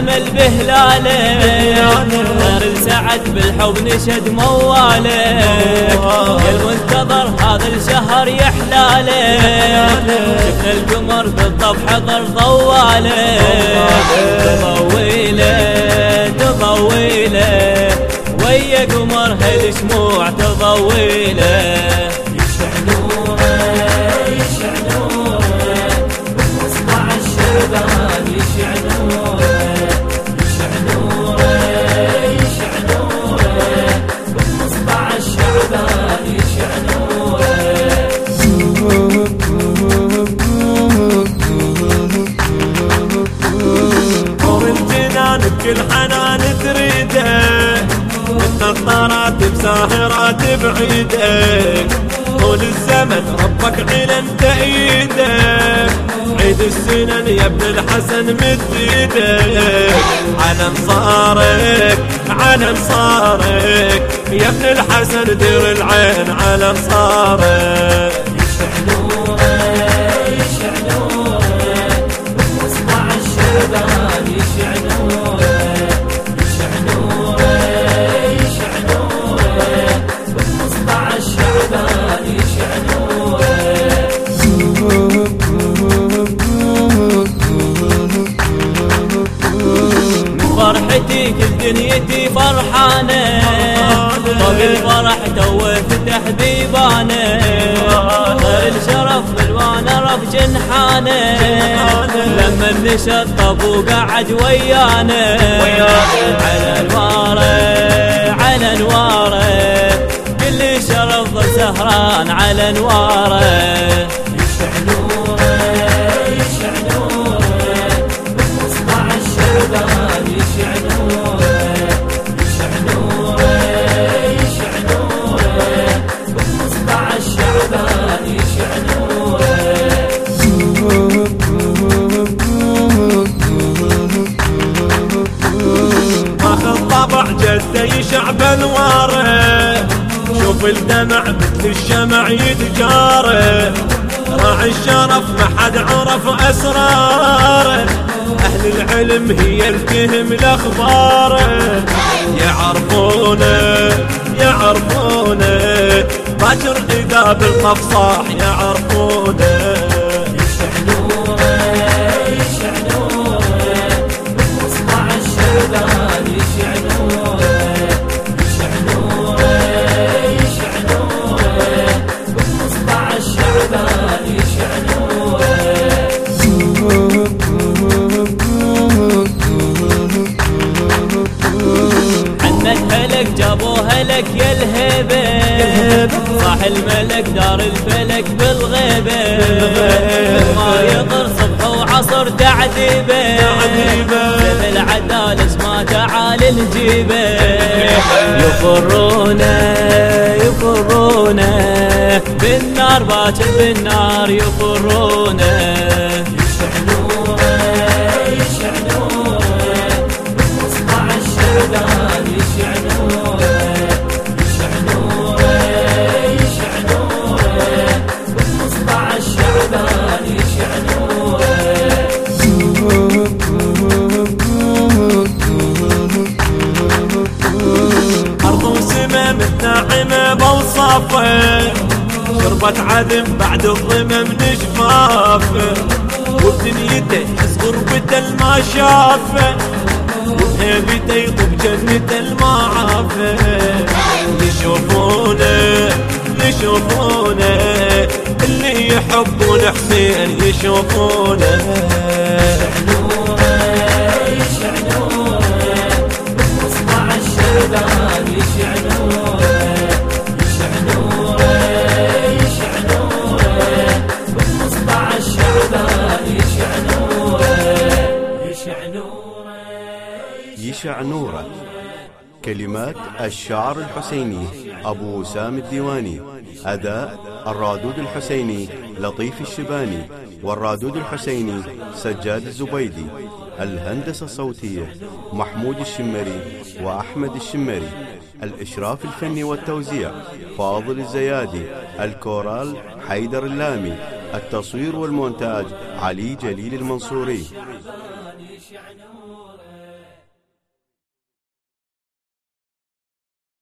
الامل بهلاله غير السعد بالحب نشد مواله يا المنتظر هذا الشهر يحلاله. شفنا القمر بالضب حضر ضواله. بعيده طول الزمن ربك علم تأييده عيد السنن يا ابن الحسن مد إيدك. على أنصارك على أنصارك. يا ابن الحسن دير العين على أنصارك. طب الفرح تو فتح بيبانه غير الشرف بالوان رف جنحانه لما نشطب وقعد ويانا. على انواره على انواره كل شرف سهران على انواره جدي شعب انواره شوف الدمع مثل الشمع يتجارة. راعي الشرف ما حد عرف أسراره. أهل العلم هي الفهم الاخباره يعرفونه يعرفونه. باكر إذا بالقفصاح يعرفونه صاح الملك دار الفلك بالغيبة. ما يطر صبح وعصر تعذيبة. مثل العدالة ما تعال نجيبه يفرونا يفرونا بالنار باكر بالنار يفرونا بوصافه شربت عدم بعد الضمم نشفافه وبدنيته يحس غربته الما شافة. وبهيبته يطب جنته الما عافة. يشوفونه يشوفونه اللي يحبون حسين يشوفونه. كلمات الشاعر الحسيني أبو وسام الديواني أداء الرادود الحسيني لطيف الشباني والرادود الحسيني سجاد الزبيدي الهندسة الصوتية محمود الشمري وأحمد الشمري الإشراف الفني والتوزيع فاضل الزيادي الكورال حيدر اللامي التصوير والمونتاج علي جليل المنصوري.